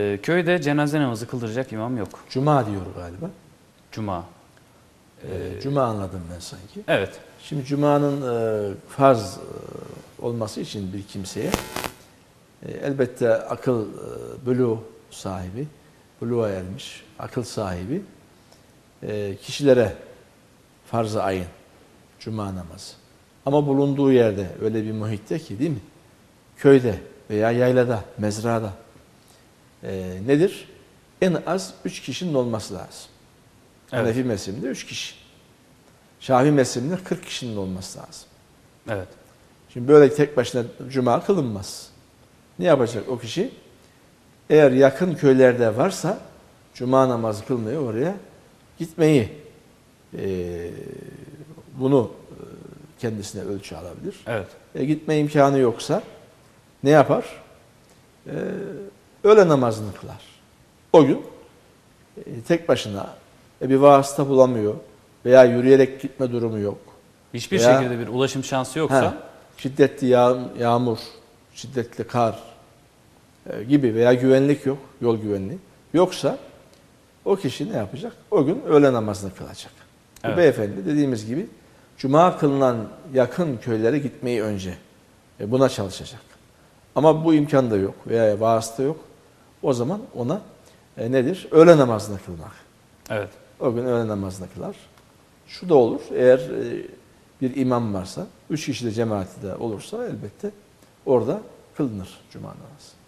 Ee, köyde cenaze namazı kıldıracak imam yok. Cuma diyor galiba. Cuma. Ee, Cuma anladım ben sanki. Evet. Şimdi Cuma'nın e, farz e, olması için bir kimseye e, elbette akıl e, buluğ sahibi, buluğa ermiş, akıl sahibi e, kişilere farz-ı ayın Cuma namazı. Ama bulunduğu yerde öyle bir muhitte ki değil mi? Köyde veya yaylada, mezrada e, nedir? En az üç kişinin olması lazım. Evet. Hanefi mezhebinde üç kişi. Şafii mezhebinde 40 kişinin olması lazım. Evet. Şimdi böyle tek başına cuma kılınmaz. Ne yapacak o kişi? Eğer yakın köylerde varsa cuma namazı kılmaya oraya gitmeyi bunu e, kendisine ölçü alabilir. Evet. E, gitme imkanı yoksa ne yapar? E, öğle namazını kılar. O gün e, tek başına e, bir vasıta bulamıyor veya yürüyerek gitme durumu yok. Hiçbir Veya- şekilde bir ulaşım şansı yoksa Ha, şiddetli yağ, yağmur, şiddetli kar e, gibi veya güvenlik yok, yol güvenliği yoksa o kişi ne yapacak? O gün öğle namazını kılacak. Evet. Bu beyefendi dediğimiz gibi cuma kılınan yakın köylere gitmeyi önce e, buna çalışacak. Ama bu imkan da yok veya vasıta yok. O zaman ona e, nedir? Öğle namazını kılmak. evet. O gün öğle namazını kılar. Şu da olur, eğer e, bir imam varsa, üç kişi de cemaati de olursa elbette orada kılınır cuma namazı.